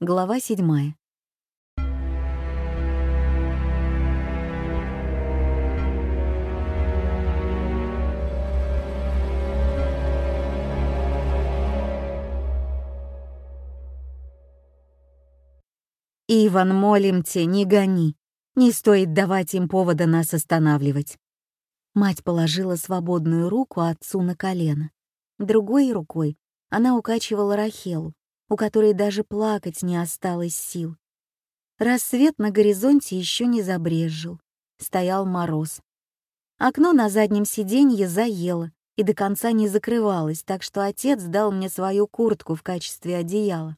Глава седьмая. «Иван, молим тебя, не гони. Не стоит давать им повода нас останавливать». Мать положила свободную руку отцу на колено. Другой рукой она укачивала Рахелу, у которой даже плакать не осталось сил. Рассвет на горизонте еще не забрезжил. Стоял мороз. Окно на заднем сиденье заело и до конца не закрывалось, так что отец дал мне свою куртку в качестве одеяла.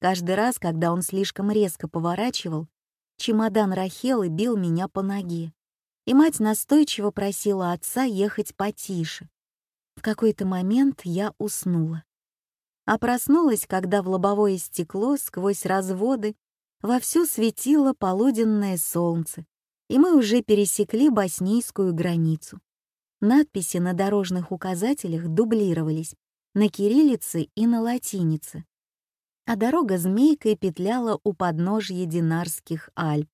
Каждый раз, когда он слишком резко поворачивал, чемодан Рахелы бил меня по ноге, и мать настойчиво просила отца ехать потише. В какой-то момент я уснула а проснулась, когда в лобовое стекло сквозь разводы вовсю светило полуденное солнце, и мы уже пересекли боснийскую границу. Надписи на дорожных указателях дублировались на кириллице и на латинице, а дорога змейкой петляла у подножья Динарских Альп.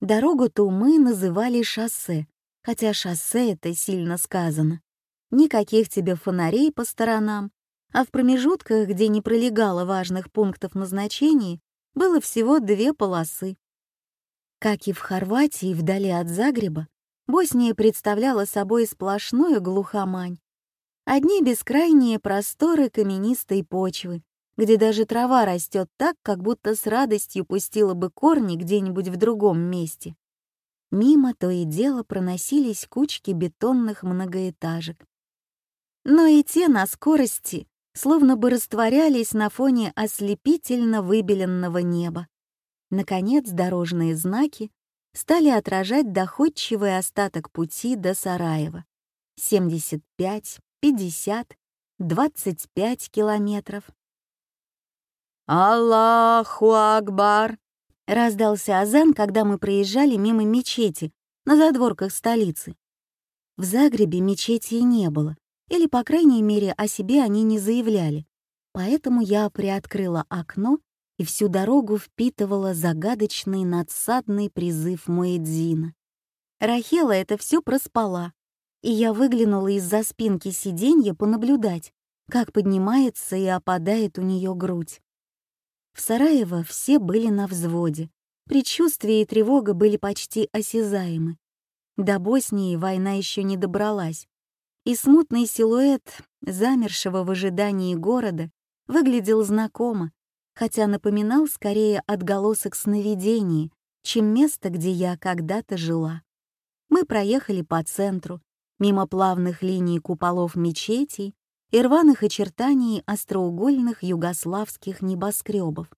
Дорогу-то мы называли шоссе, хотя шоссе — это сильно сказано. Никаких тебе фонарей по сторонам, а в промежутках, где не пролегало важных пунктов назначений, было всего две полосы. Как и в Хорватии, вдали от Загреба, Босния представляла собой сплошную глухомань. Одни бескрайние просторы каменистой почвы, где даже трава растет так, как будто с радостью пустила бы корни где-нибудь в другом месте. Мимо то и дело проносились кучки бетонных многоэтажек. Но и те на скорости словно бы растворялись на фоне ослепительно выбеленного неба. Наконец, дорожные знаки стали отражать доходчивый остаток пути до Сараева. 75, 50, 25 километров. «Аллаху Акбар!» — раздался азан, когда мы проезжали мимо мечети на задворках столицы. В Загребе мечети не было, или, по крайней мере, о себе они не заявляли. Поэтому я приоткрыла окно и всю дорогу впитывала загадочный надсадный призыв Муэдзина. Рахела это все проспала, и я выглянула из-за спинки сиденья понаблюдать, как поднимается и опадает у нее грудь. В Сараево все были на взводе, предчувствие и тревога были почти осязаемы. До Боснии война еще не добралась, и смутный силуэт замершего в ожидании города выглядел знакомо, хотя напоминал скорее отголосок сновидений, чем место, где я когда-то жила. Мы проехали по центру, мимо плавных линий куполов мечетей и рваных очертаний остроугольных югославских небоскребов.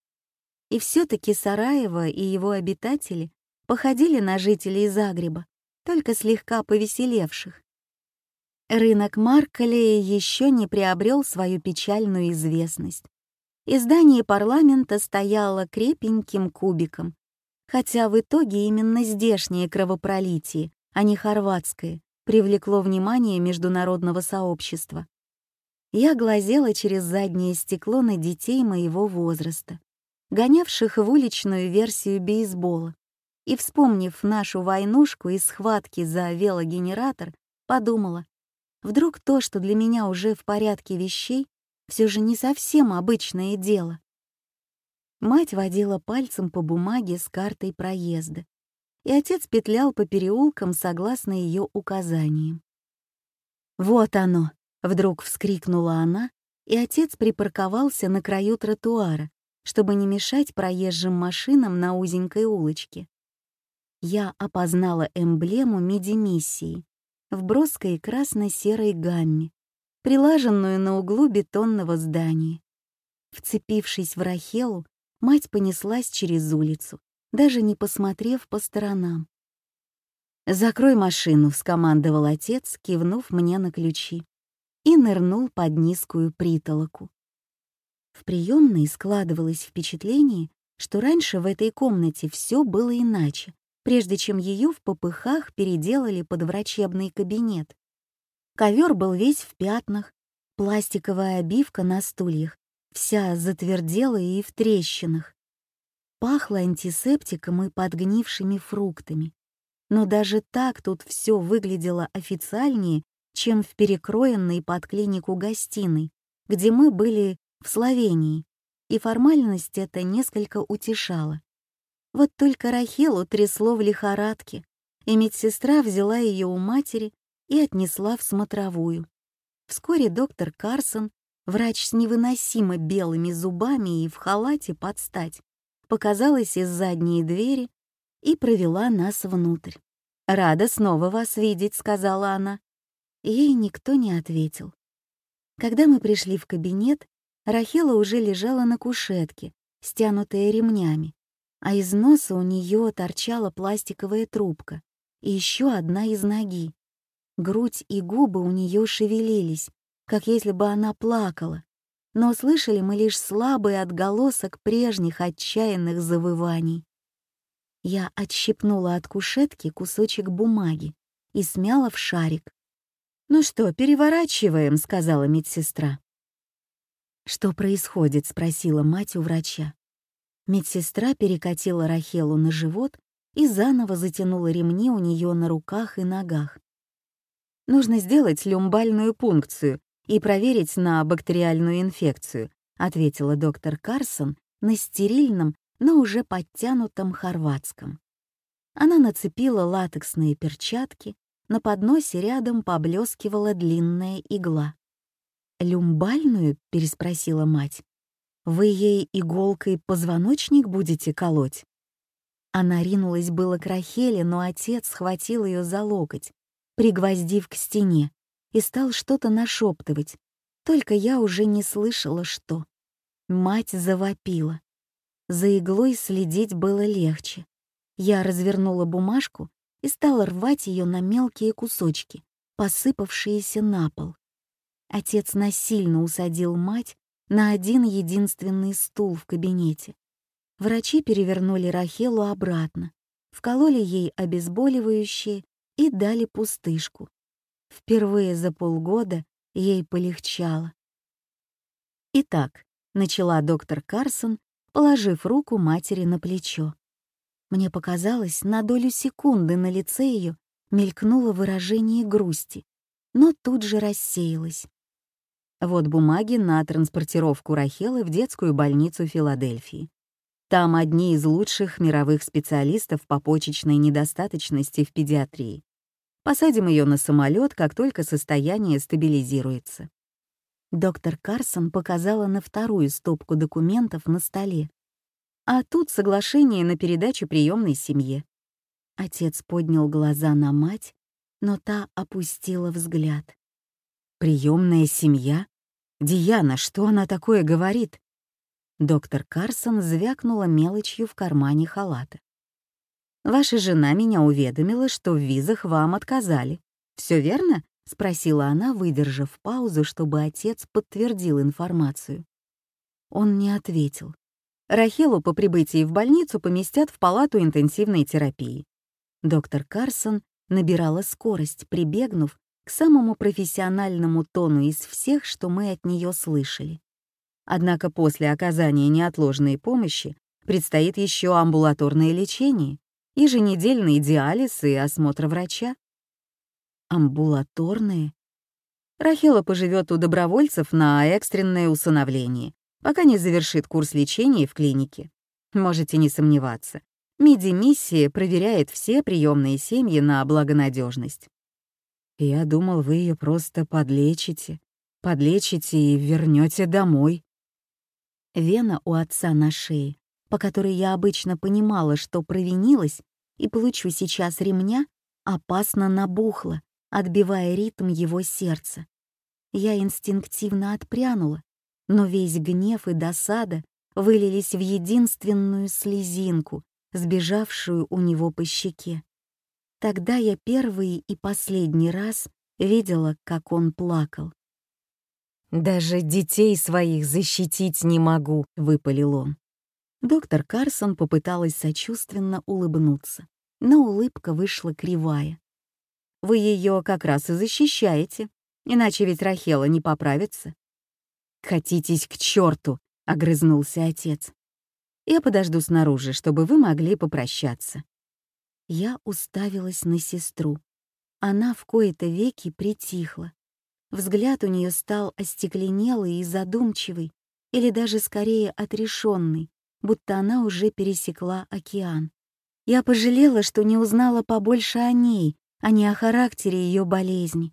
И все-таки Сараево и его обитатели походили на жителей Загреба, только слегка повеселевших. Рынок Маркалея еще не приобрел свою печальную известность. Издание парламента стояло крепеньким кубиком, хотя в итоге именно здешнее кровопролитие, а не хорватское, привлекло внимание международного сообщества. Я глазела через заднее стекло на детей моего возраста, гонявших в уличную версию бейсбола, и, вспомнив нашу войнушку и схватки за велогенератор, подумала, Вдруг то, что для меня уже в порядке вещей, все же не совсем обычное дело. Мать водила пальцем по бумаге с картой проезда, и отец петлял по переулкам согласно ее указаниям. «Вот оно!» — вдруг вскрикнула она, и отец припарковался на краю тротуара, чтобы не мешать проезжим машинам на узенькой улочке. Я опознала эмблему медимиссии в броской красно-серой гамме, прилаженную на углу бетонного здания. Вцепившись в Рахелу, мать понеслась через улицу, даже не посмотрев по сторонам. «Закрой машину», — скомандовал отец, кивнув мне на ключи, и нырнул под низкую притолоку. В приемной складывалось впечатление, что раньше в этой комнате все было иначе прежде чем ее в попыхах переделали под врачебный кабинет. Ковер был весь в пятнах, пластиковая обивка на стульях, вся затвердела и в трещинах. Пахло антисептиком и подгнившими фруктами. Но даже так тут все выглядело официальнее, чем в перекроенной под клинику гостиной, где мы были в Словении, и формальность это несколько утешала. Вот только Рахилу трясло в лихорадке, и медсестра взяла ее у матери и отнесла в смотровую. Вскоре доктор Карсон, врач с невыносимо белыми зубами и в халате под стать, показалась из задней двери и провела нас внутрь. «Рада снова вас видеть», — сказала она. Ей никто не ответил. Когда мы пришли в кабинет, Рахела уже лежала на кушетке, стянутая ремнями, а из носа у нее торчала пластиковая трубка и еще одна из ноги. Грудь и губы у нее шевелились, как если бы она плакала, но слышали мы лишь слабый отголосок прежних отчаянных завываний. Я отщипнула от кушетки кусочек бумаги и смяла в шарик. «Ну что, переворачиваем», — сказала медсестра. «Что происходит?» — спросила мать у врача. Медсестра перекатила Рахелу на живот и заново затянула ремни у нее на руках и ногах. «Нужно сделать люмбальную пункцию и проверить на бактериальную инфекцию», ответила доктор Карсон на стерильном, но уже подтянутом хорватском. Она нацепила латексные перчатки, на подносе рядом поблескивала длинная игла. «Люмбальную?» — переспросила мать. «Вы ей иголкой позвоночник будете колоть?» Она ринулась было к Рахеле, но отец схватил ее за локоть, пригвоздив к стене, и стал что-то нашептывать. Только я уже не слышала, что. Мать завопила. За иглой следить было легче. Я развернула бумажку и стала рвать ее на мелкие кусочки, посыпавшиеся на пол. Отец насильно усадил мать на один единственный стул в кабинете. Врачи перевернули Рахелу обратно, вкололи ей обезболивающее и дали пустышку. Впервые за полгода ей полегчало. «Итак», — начала доктор Карсон, положив руку матери на плечо. Мне показалось, на долю секунды на лице ее мелькнуло выражение грусти, но тут же рассеялось. Вот бумаги на транспортировку Рахелы в детскую больницу Филадельфии. Там одни из лучших мировых специалистов по почечной недостаточности в педиатрии. Посадим ее на самолет, как только состояние стабилизируется. Доктор Карсон показала на вторую стопку документов на столе, а тут соглашение на передачу приемной семье. Отец поднял глаза на мать, но та опустила взгляд. Приемная семья? Диана, что она такое говорит? Доктор Карсон звякнула мелочью в кармане халата. «Ваша жена меня уведомила, что в визах вам отказали. Все верно?» — спросила она, выдержав паузу, чтобы отец подтвердил информацию. Он не ответил. Рахелу по прибытии в больницу поместят в палату интенсивной терапии. Доктор Карсон набирала скорость, прибегнув к самому профессиональному тону из всех, что мы от нее слышали. Однако после оказания неотложной помощи предстоит еще амбулаторное лечение, еженедельный диализ и осмотр врача. Амбулаторные? Рахела поживет у добровольцев на экстренное усыновление, пока не завершит курс лечения в клинике. Можете не сомневаться. Миди-миссия проверяет все приемные семьи на благонадежность. Я думал, вы ее просто подлечите, подлечите и вернете домой. Вена у отца на шее, по которой я обычно понимала, что провинилась и получу сейчас ремня, опасно набухла, отбивая ритм его сердца. Я инстинктивно отпрянула, но весь гнев и досада вылились в единственную слезинку, сбежавшую у него по щеке. Тогда я первый и последний раз видела, как он плакал. «Даже детей своих защитить не могу», — выпалил он. Доктор Карсон попыталась сочувственно улыбнуться, но улыбка вышла кривая. «Вы ее как раз и защищаете, иначе ведь Рахела не поправится. «Катитесь к черту!» — огрызнулся отец. Я подожду снаружи, чтобы вы могли попрощаться». Я уставилась на сестру. Она в кои-то веки притихла. Взгляд у нее стал остекленелый и задумчивый, или даже скорее отрешенный, будто она уже пересекла океан. Я пожалела, что не узнала побольше о ней, а не о характере ее болезни.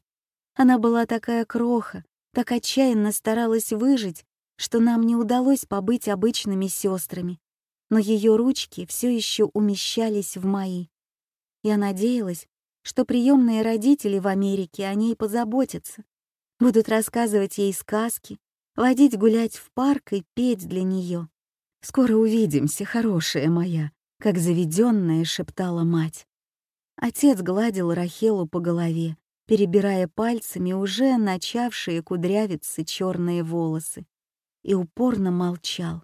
Она была такая кроха, так отчаянно старалась выжить, что нам не удалось побыть обычными сестрами, но ее ручки все еще умещались в мои. Я надеялась, что приемные родители в Америке о ней позаботятся, будут рассказывать ей сказки, водить гулять в парк и петь для нее. «Скоро увидимся, хорошая моя», — как заведенная шептала мать. Отец гладил Рахелу по голове, перебирая пальцами уже начавшие кудрявиться черные волосы, и упорно молчал.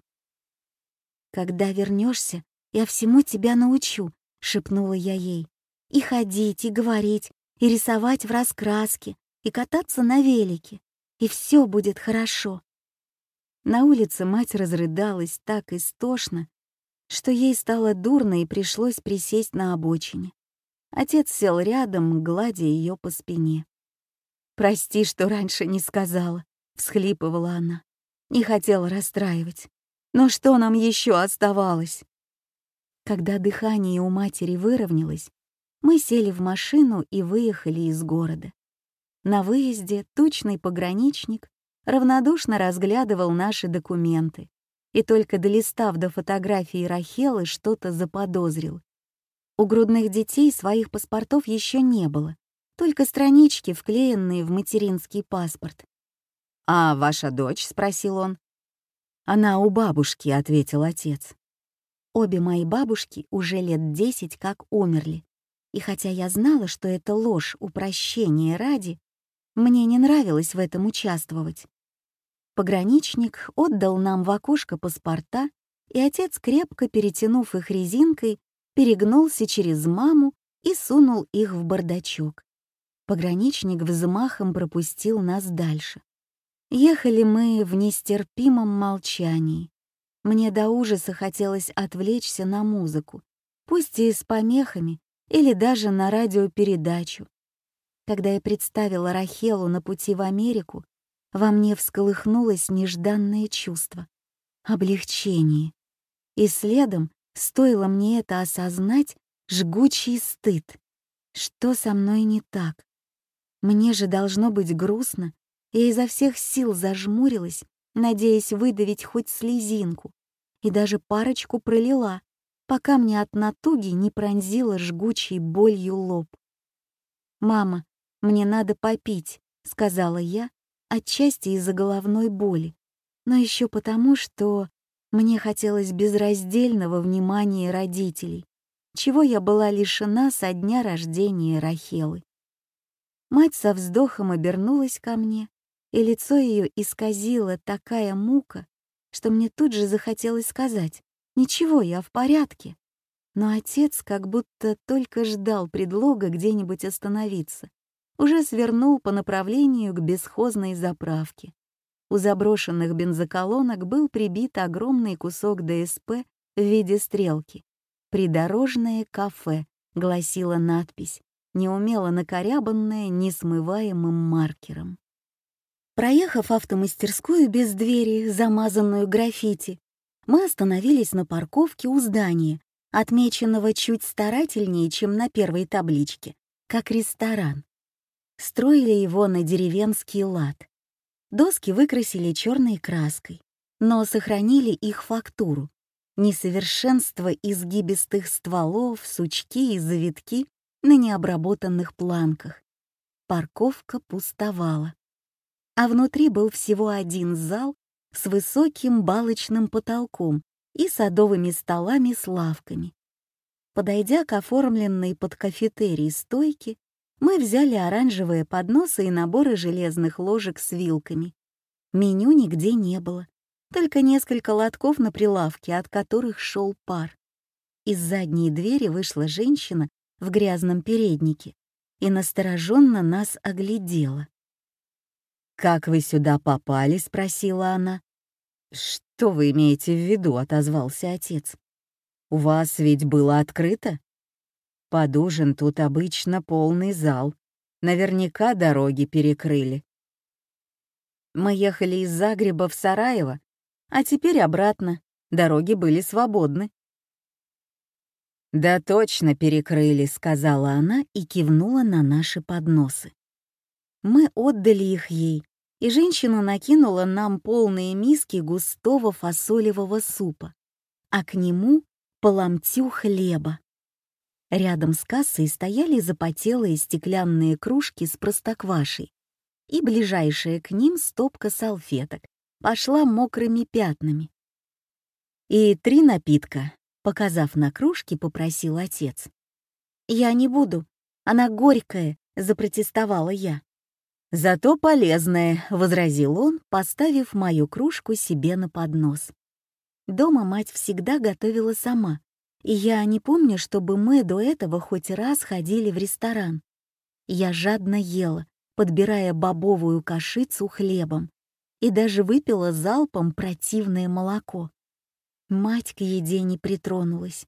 «Когда вернешься, я всему тебя научу», — шепнула я ей. «И ходить, и говорить, и рисовать в раскраске, и кататься на велике, и все будет хорошо». На улице мать разрыдалась так истошно, что ей стало дурно и пришлось присесть на обочине. Отец сел рядом, гладя ее по спине. «Прости, что раньше не сказала», — всхлипывала она. Не хотела расстраивать. Но что нам еще оставалось? Когда дыхание у матери выровнялось, мы сели в машину и выехали из города. На выезде тучный пограничник равнодушно разглядывал наши документы и только долистав до фотографии Рахелы, что-то заподозрил. У грудных детей своих паспортов еще не было, только странички, вклеенные в материнский паспорт. «А ваша дочь?» — спросил он. «Она у бабушки», — ответил отец. Обе мои бабушки уже лет десять как умерли, и хотя я знала, что это ложь упрощения ради, мне не нравилось в этом участвовать. Пограничник отдал нам в окошко паспорта, и отец, крепко перетянув их резинкой, перегнулся через маму и сунул их в бардачок. Пограничник взмахом пропустил нас дальше. Ехали мы в нестерпимом молчании. Мне до ужаса хотелось отвлечься на музыку, пусть и с помехами, или даже на радиопередачу. Когда я представила Рахелу на пути в Америку, во мне всколыхнулось нежданное чувство — облегчение. И следом, стоило мне это осознать, жгучий стыд. Что со мной не так? Мне же должно быть грустно, я изо всех сил зажмурилась, надеясь выдавить хоть слезинку, и даже парочку пролила, пока мне от натуги не пронзила жгучей болью лоб. «Мама, мне надо попить», — сказала я, отчасти из-за головной боли, но еще потому, что мне хотелось безраздельного внимания родителей, чего я была лишена со дня рождения Рахелы. Мать со вздохом обернулась ко мне и лицо ее исказило такая мука, что мне тут же захотелось сказать «Ничего, я в порядке». Но отец как будто только ждал предлога где-нибудь остановиться, уже свернул по направлению к бесхозной заправке. У заброшенных бензоколонок был прибит огромный кусок ДСП в виде стрелки. «Придорожное кафе», — гласила надпись, неумело накорябанная несмываемым маркером. Проехав автомастерскую без двери, замазанную граффити, мы остановились на парковке у здания, отмеченного чуть старательнее, чем на первой табличке, как ресторан. Строили его на деревенский лад. Доски выкрасили черной краской, но сохранили их фактуру. Несовершенство изгибистых стволов, сучки и завитки на необработанных планках. Парковка пустовала а внутри был всего один зал с высоким балочным потолком и садовыми столами с лавками. Подойдя к оформленной под кафетерий стойке, мы взяли оранжевые подносы и наборы железных ложек с вилками. Меню нигде не было, только несколько лотков на прилавке, от которых шел пар. Из задней двери вышла женщина в грязном переднике и настороженно нас оглядела. «Как вы сюда попали?» — спросила она. «Что вы имеете в виду?» — отозвался отец. «У вас ведь было открыто?» «Под ужин тут обычно полный зал. Наверняка дороги перекрыли». Мы ехали из Загреба в Сараево, а теперь обратно. Дороги были свободны. «Да точно перекрыли», — сказала она и кивнула на наши подносы. Мы отдали их ей, и женщина накинула нам полные миски густого фасолевого супа, а к нему — по ломтю хлеба. Рядом с кассой стояли запотелые стеклянные кружки с простоквашей, и ближайшая к ним стопка салфеток пошла мокрыми пятнами. «И три напитка», — показав на кружке, попросил отец. «Я не буду, она горькая», — запротестовала я. «Зато полезное», — возразил он, поставив мою кружку себе на поднос. Дома мать всегда готовила сама, и я не помню, чтобы мы до этого хоть раз ходили в ресторан. Я жадно ела, подбирая бобовую кашицу хлебом, и даже выпила залпом противное молоко. Мать к еде не притронулась.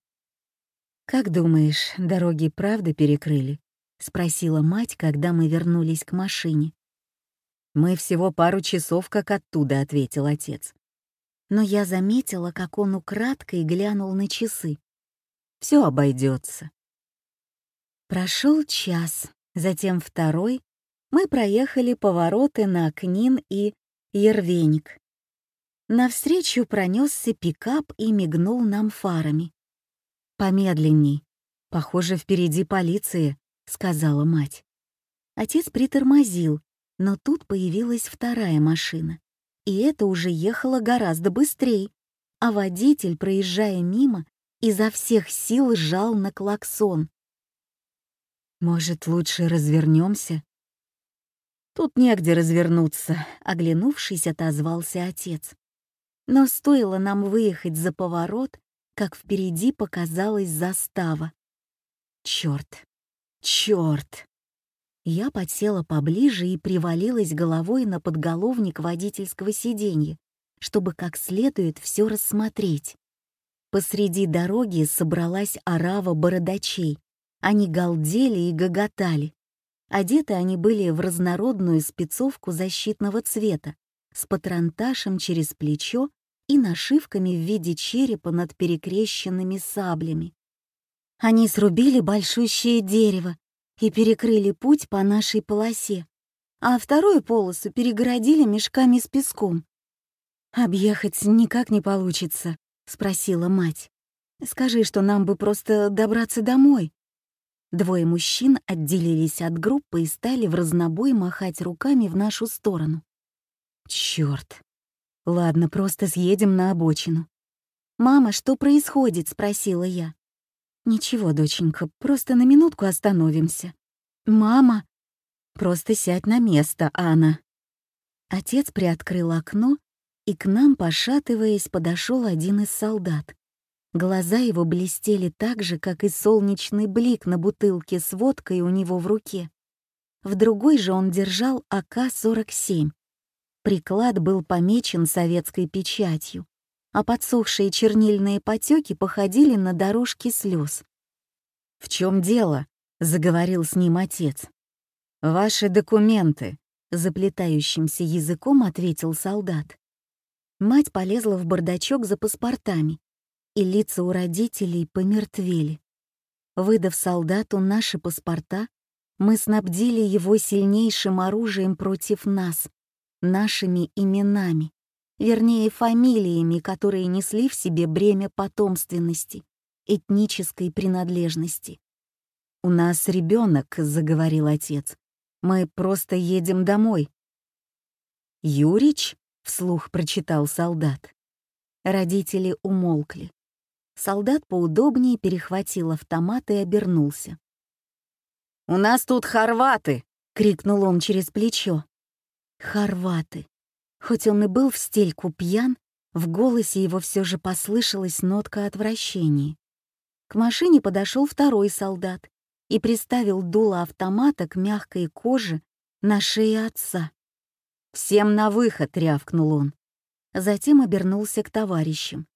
«Как думаешь, дороги правда перекрыли?» — спросила мать, когда мы вернулись к машине. «Мы всего пару часов как оттуда», — ответил отец. Но я заметила, как он украдкой глянул на часы. Все обойдется. Прошел час, затем второй. Мы проехали повороты на Книн и Ервеник. Навстречу пронесся пикап и мигнул нам фарами. «Помедленней. Похоже, впереди полиция», — сказала мать. Отец притормозил, но тут появилась вторая машина, и это уже ехало гораздо быстрее, а водитель, проезжая мимо, изо всех сил сжал на клаксон. «Может, лучше развернемся?» «Тут негде развернуться», — оглянувшись, отозвался отец. Но стоило нам выехать за поворот, как впереди показалась застава. Черт, черт! Я подсела поближе и привалилась головой на подголовник водительского сиденья, чтобы как следует все рассмотреть. Посреди дороги собралась орава бородачей. Они галдели и гоготали. Одеты они были в разнородную спецовку защитного цвета, с патронташем через плечо и нашивками в виде черепа над перекрещенными саблями. Они срубили большущее дерево, и перекрыли путь по нашей полосе, а вторую полосу перегородили мешками с песком. «Объехать никак не получится», — спросила мать. «Скажи, что нам бы просто добраться домой». Двое мужчин отделились от группы и стали в разнобой махать руками в нашу сторону. Черт! Ладно, просто съедем на обочину. «Мама, что происходит?» — спросила я. «Ничего, доченька, просто на минутку остановимся». «Мама!» «Просто сядь на место, Анна». Отец приоткрыл окно, и к нам, пошатываясь, подошел один из солдат. Глаза его блестели так же, как и солнечный блик на бутылке с водкой у него в руке. В другой же он держал АК-47. Приклад был помечен советской печатью а подсохшие чернильные потеки походили на дорожки слез. «В чем дело?» — заговорил с ним отец. «Ваши документы», — заплетающимся языком ответил солдат. Мать полезла в бардачок за паспортами, и лица у родителей помертвели. Выдав солдату наши паспорта, мы снабдили его сильнейшим оружием против нас, нашими именами вернее, фамилиями, которые несли в себе бремя потомственности, этнической принадлежности. «У нас ребенок, заговорил отец. «Мы просто едем домой». «Юрич?» — вслух прочитал солдат. Родители умолкли. Солдат поудобнее перехватил автомат и обернулся. «У нас тут хорваты!» — крикнул он через плечо. «Хорваты! Хоть он и был в стельку пьян, в голосе его все же послышалась нотка отвращения. К машине подошел второй солдат и приставил дуло автомата к мягкой коже на шее отца. «Всем на выход!» — рявкнул он. затем обернулся к товарищам.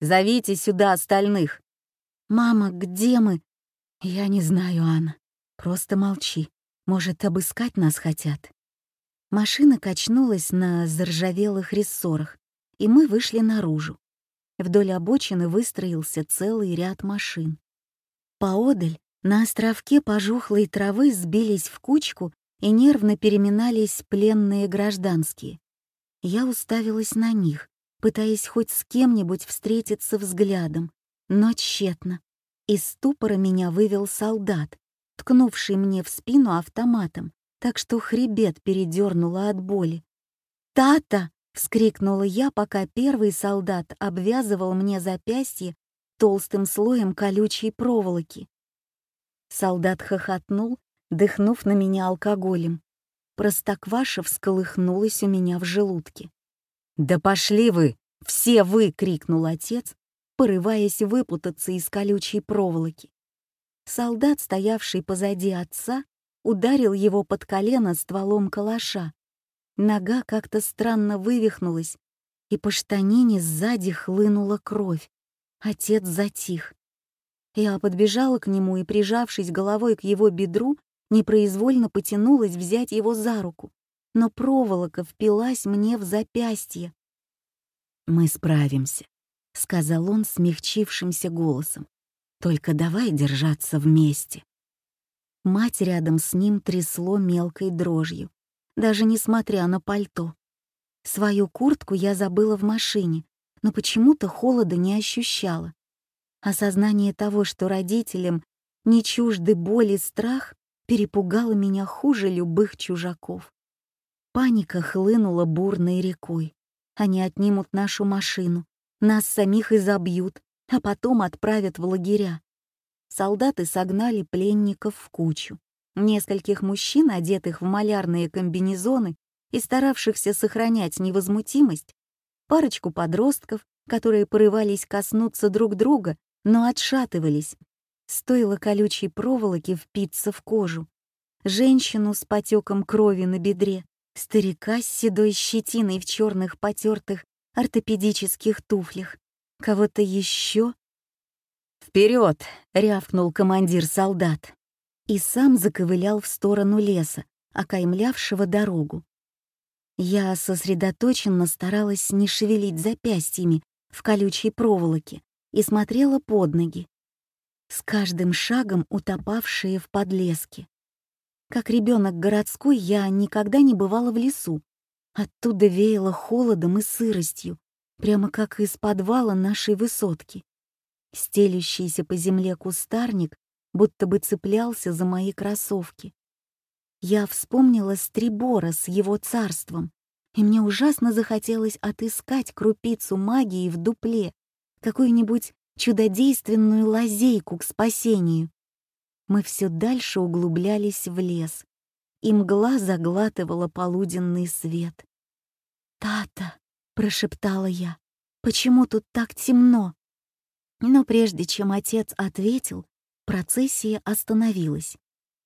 «Зовите сюда остальных!» «Мама, где мы?» «Я не знаю, Анна. Просто молчи. Может, обыскать нас хотят?» Машина качнулась на заржавелых рессорах, и мы вышли наружу. Вдоль обочины выстроился целый ряд машин. Поодаль, на островке пожухлой травы сбились в кучку и нервно переминались пленные гражданские. Я уставилась на них, пытаясь хоть с кем-нибудь встретиться взглядом, но тщетно. Из ступора меня вывел солдат, ткнувший мне в спину автоматом, так что хребет передернуло от боли. «Тата!» — вскрикнула я, пока первый солдат обвязывал мне запястье толстым слоем колючей проволоки. Солдат хохотнул, дыхнув на меня алкоголем. Простокваша всколыхнулась у меня в желудке. «Да пошли вы! Все вы!» — крикнул отец, порываясь выпутаться из колючей проволоки. Солдат, стоявший позади отца, ударил его под колено стволом калаша. Нога как-то странно вывихнулась, и по штанине сзади хлынула кровь. Отец затих. Я подбежала к нему и, прижавшись головой к его бедру, непроизвольно потянулась взять его за руку, но проволока впилась мне в запястье. «Мы справимся», — сказал он смягчившимся голосом. «Только давай держаться вместе». Мать рядом с ним трясло мелкой дрожью, даже несмотря на пальто. Свою куртку я забыла в машине, но почему-то холода не ощущала. Осознание того, что родителям не чужды боль и страх, перепугало меня хуже любых чужаков. Паника хлынула бурной рекой. Они отнимут нашу машину, нас самих изобьют, а потом отправят в лагеря солдаты согнали пленников в кучу. Нескольких мужчин, одетых в малярные комбинезоны и старавшихся сохранять невозмутимость, парочку подростков, которые порывались коснуться друг друга, но отшатывались. Стоило колючей проволоки впиться в кожу. Женщину с потеком крови на бедре, старика с седой щетиной в черных потертых ортопедических туфлях, кого-то еще «Вперед!» — рявкнул командир солдат. И сам заковылял в сторону леса, окаймлявшего дорогу. Я сосредоточенно старалась не шевелить запястьями в колючей проволоке и смотрела под ноги, с каждым шагом утопавшие в подлеске. Как ребенок городской я никогда не бывала в лесу. Оттуда веяло холодом и сыростью, прямо как из подвала нашей высотки. Стелющийся по земле кустарник будто бы цеплялся за мои кроссовки. Я вспомнила Стрибора с его царством, и мне ужасно захотелось отыскать крупицу магии в дупле, какую-нибудь чудодейственную лазейку к спасению. Мы все дальше углублялись в лес, и мгла заглатывала полуденный свет. «Тата!» — прошептала я. «Почему тут так темно?» Но прежде чем отец ответил, процессия остановилась.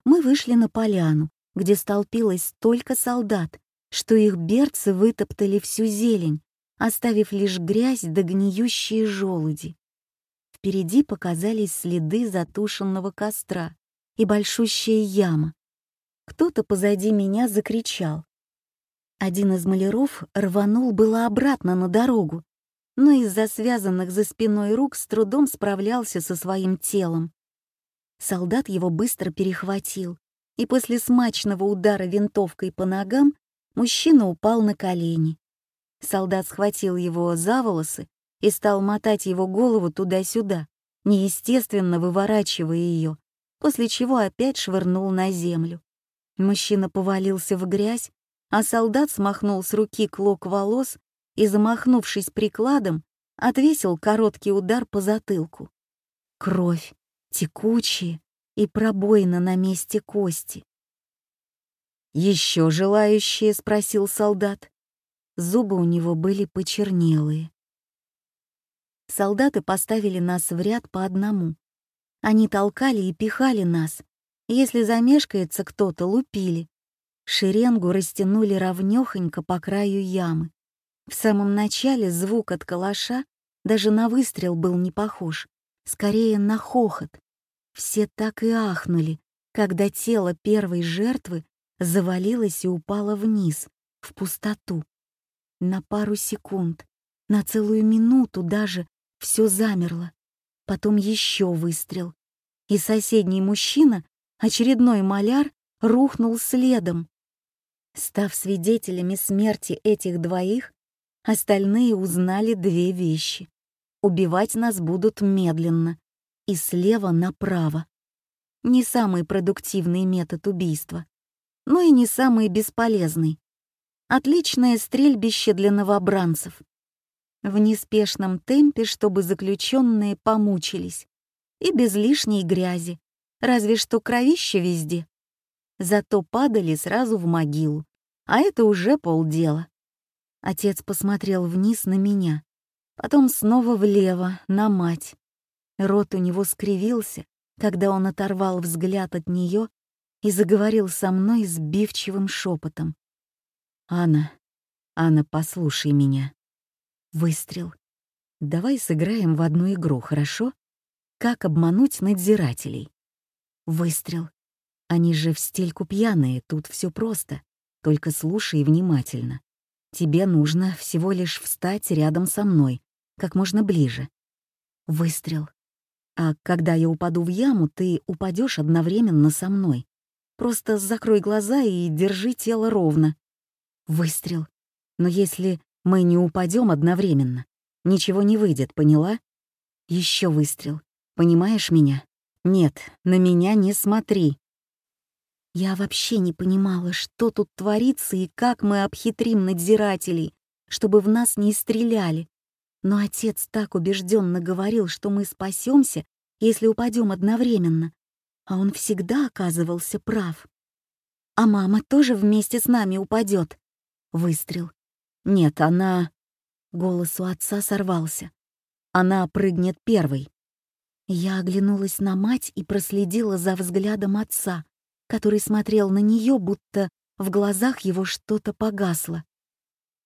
Мы вышли на поляну, где столпилось столько солдат, что их берцы вытоптали всю зелень, оставив лишь грязь да гниющие желуди. Впереди показались следы затушенного костра и большущая яма. Кто-то позади меня закричал. Один из маляров рванул было обратно на дорогу, но из-за связанных за спиной рук с трудом справлялся со своим телом. Солдат его быстро перехватил, и после смачного удара винтовкой по ногам мужчина упал на колени. Солдат схватил его за волосы и стал мотать его голову туда-сюда, неестественно выворачивая ее, после чего опять швырнул на землю. Мужчина повалился в грязь, а солдат смахнул с руки клок волос и, замахнувшись прикладом, отвесил короткий удар по затылку. Кровь, текучая и пробоина на месте кости. «Еще желающие?» — спросил солдат. Зубы у него были почернелые. Солдаты поставили нас в ряд по одному. Они толкали и пихали нас. Если замешкается кто-то, лупили. Шеренгу растянули ровнёхонько по краю ямы. В самом начале звук от калаша даже на выстрел был не похож, скорее на хохот. Все так и ахнули, когда тело первой жертвы завалилось и упало вниз, в пустоту. На пару секунд, на целую минуту даже все замерло. Потом еще выстрел. И соседний мужчина, очередной маляр, рухнул следом. Став свидетелями смерти этих двоих, остальные узнали две вещи. Убивать нас будут медленно и слева направо. Не самый продуктивный метод убийства, но и не самый бесполезный. Отличное стрельбище для новобранцев. В неспешном темпе, чтобы заключенные помучились. И без лишней грязи, разве что кровище везде. Зато падали сразу в могилу, а это уже полдела. Отец посмотрел вниз на меня, потом снова влево, на мать. Рот у него скривился, когда он оторвал взгляд от нее и заговорил со мной сбивчивым шепотом. «Анна, Анна, послушай меня». Выстрел. «Давай сыграем в одну игру, хорошо? Как обмануть надзирателей?» Выстрел. «Они же в стельку пьяные, тут все просто. Только слушай внимательно. Тебе нужно всего лишь встать рядом со мной, как можно ближе. Выстрел. А когда я упаду в яму, ты упадешь одновременно со мной. Просто закрой глаза и держи тело ровно. Выстрел. Но если мы не упадем одновременно, ничего не выйдет, поняла? Еще выстрел. Понимаешь меня? Нет, на меня не смотри. Я вообще не понимала, что тут творится и как мы обхитрим надзирателей, чтобы в нас не стреляли. Но отец так убежденно говорил, что мы спасемся, если упадем одновременно. А он всегда оказывался прав. А мама тоже вместе с нами упадет. Выстрел. Нет, она... Голос у отца сорвался. Она прыгнет первой. Я оглянулась на мать и проследила за взглядом отца — который смотрел на нее, будто в глазах его что-то погасло.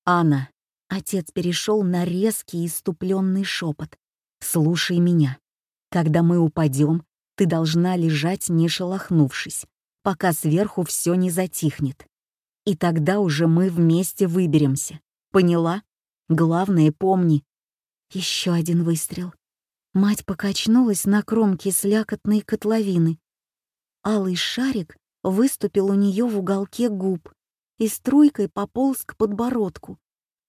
«Анна», — отец перешел на резкий иступленный шепот, «слушай меня. Когда мы упадем, ты должна лежать, не шелохнувшись, пока сверху все не затихнет. И тогда уже мы вместе выберемся. Поняла? Главное, помни». Еще один выстрел. Мать покачнулась на кромке слякотной котловины, Алый шарик выступил у нее в уголке губ и струйкой пополз к подбородку.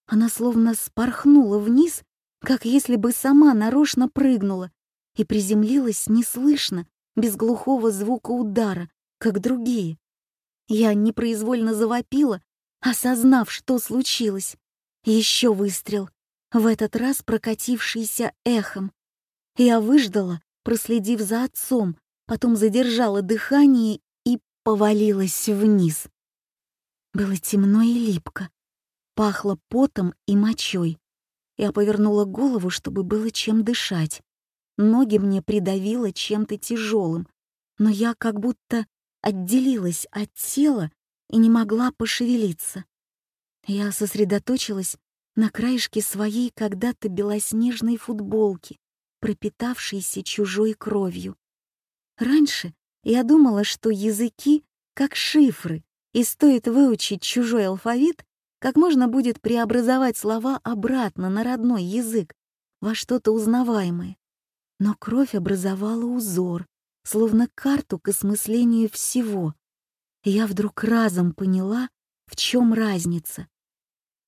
Она словно спорхнула вниз, как если бы сама нарочно прыгнула, и приземлилась неслышно, без глухого звука удара, как другие. Я непроизвольно завопила, осознав, что случилось. Еще выстрел, в этот раз прокатившийся эхом. Я выждала, проследив за отцом, потом задержала дыхание и повалилась вниз. Было темно и липко, пахло потом и мочой. Я повернула голову, чтобы было чем дышать. Ноги мне придавило чем-то тяжелым, но я как будто отделилась от тела и не могла пошевелиться. Я сосредоточилась на краешке своей когда-то белоснежной футболки, пропитавшейся чужой кровью. Раньше я думала, что языки как шифры, и стоит выучить чужой алфавит, как можно будет преобразовать слова обратно на родной язык, во что-то узнаваемое. Но кровь образовала узор, словно карту к осмыслению всего. И я вдруг разом поняла, в чем разница.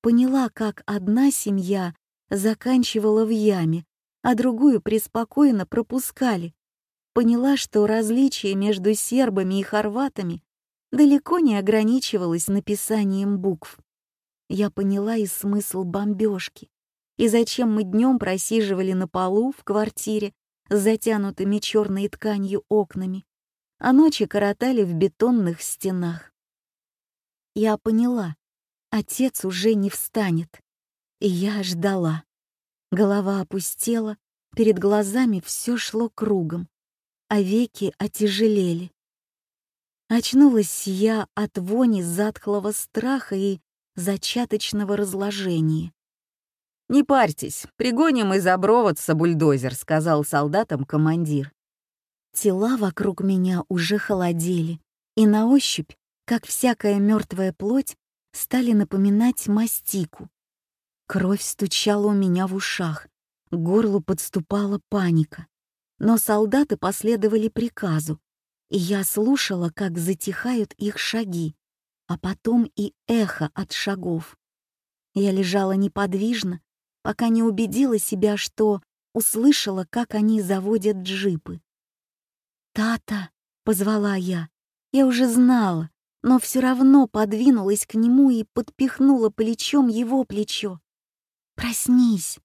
Поняла, как одна семья заканчивала в яме, а другую преспокойно пропускали, поняла, что различие между сербами и хорватами далеко не ограничивалось написанием букв. Я поняла и смысл бомбежки, и зачем мы днем просиживали на полу в квартире с затянутыми черной тканью окнами, а ночи коротали в бетонных стенах. Я поняла, отец уже не встанет, и я ждала. Голова опустела, перед глазами все шло кругом а веки отяжелели. Очнулась я от вони затхлого страха и зачаточного разложения. «Не парьтесь, пригоним из оброводца бульдозер», — сказал солдатам командир. Тела вокруг меня уже холодели, и на ощупь, как всякая мертвая плоть, стали напоминать мастику. Кровь стучала у меня в ушах, к горлу подступала паника. Но солдаты последовали приказу, и я слушала, как затихают их шаги, а потом и эхо от шагов. Я лежала неподвижно, пока не убедила себя, что услышала, как они заводят джипы. «Тата!» — позвала я. Я уже знала, но все равно подвинулась к нему и подпихнула плечом его плечо. «Проснись!»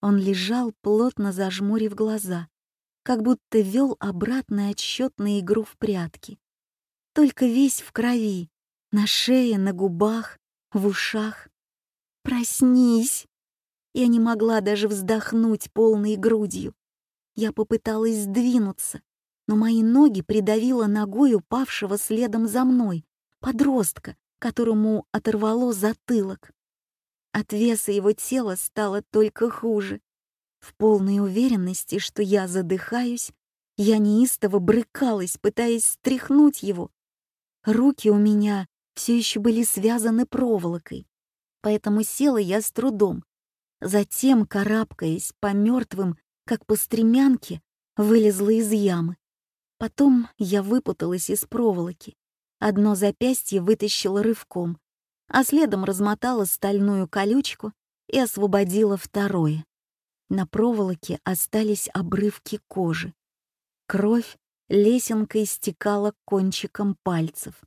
Он лежал, плотно зажмурив глаза, как будто вел обратный отсчет на игру в прятки. Только весь в крови, на шее, на губах, в ушах. «Проснись!» Я не могла даже вздохнуть полной грудью. Я попыталась сдвинуться, но мои ноги придавило ногой упавшего следом за мной, подростка, которому оторвало затылок. От веса его тела стало только хуже. В полной уверенности, что я задыхаюсь, я неистово брыкалась, пытаясь стряхнуть его. Руки у меня все еще были связаны проволокой, поэтому села я с трудом. Затем, карабкаясь по мертвым, как по стремянке, вылезла из ямы. Потом я выпуталась из проволоки. Одно запястье вытащила рывком, а следом размотала стальную колючку и освободила второе. На проволоке остались обрывки кожи. Кровь лесенкой стекала кончиком пальцев.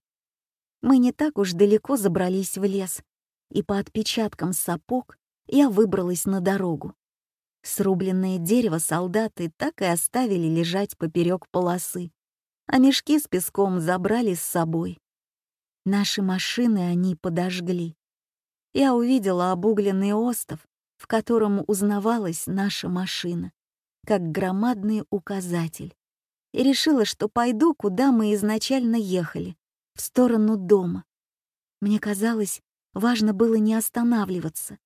Мы не так уж далеко забрались в лес, и по отпечаткам сапог я выбралась на дорогу. Срубленное дерево солдаты так и оставили лежать поперек полосы, а мешки с песком забрали с собой. Наши машины они подожгли. Я увидела обугленный остов, в котором узнавалась наша машина, как громадный указатель, и решила, что пойду, куда мы изначально ехали, в сторону дома. Мне казалось, важно было не останавливаться,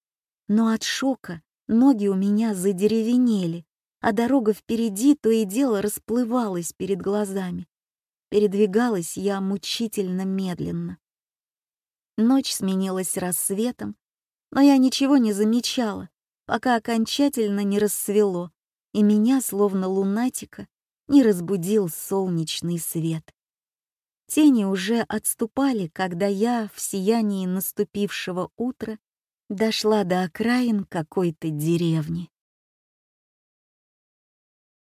но от шока Ноги у меня задеревенели, а дорога впереди то и дело расплывалась перед глазами. Передвигалась я мучительно медленно. Ночь сменилась рассветом, но я ничего не замечала, пока окончательно не рассвело, и меня, словно лунатика, не разбудил солнечный свет. Тени уже отступали, когда я в сиянии наступившего утра дошла до окраин какой-то деревни.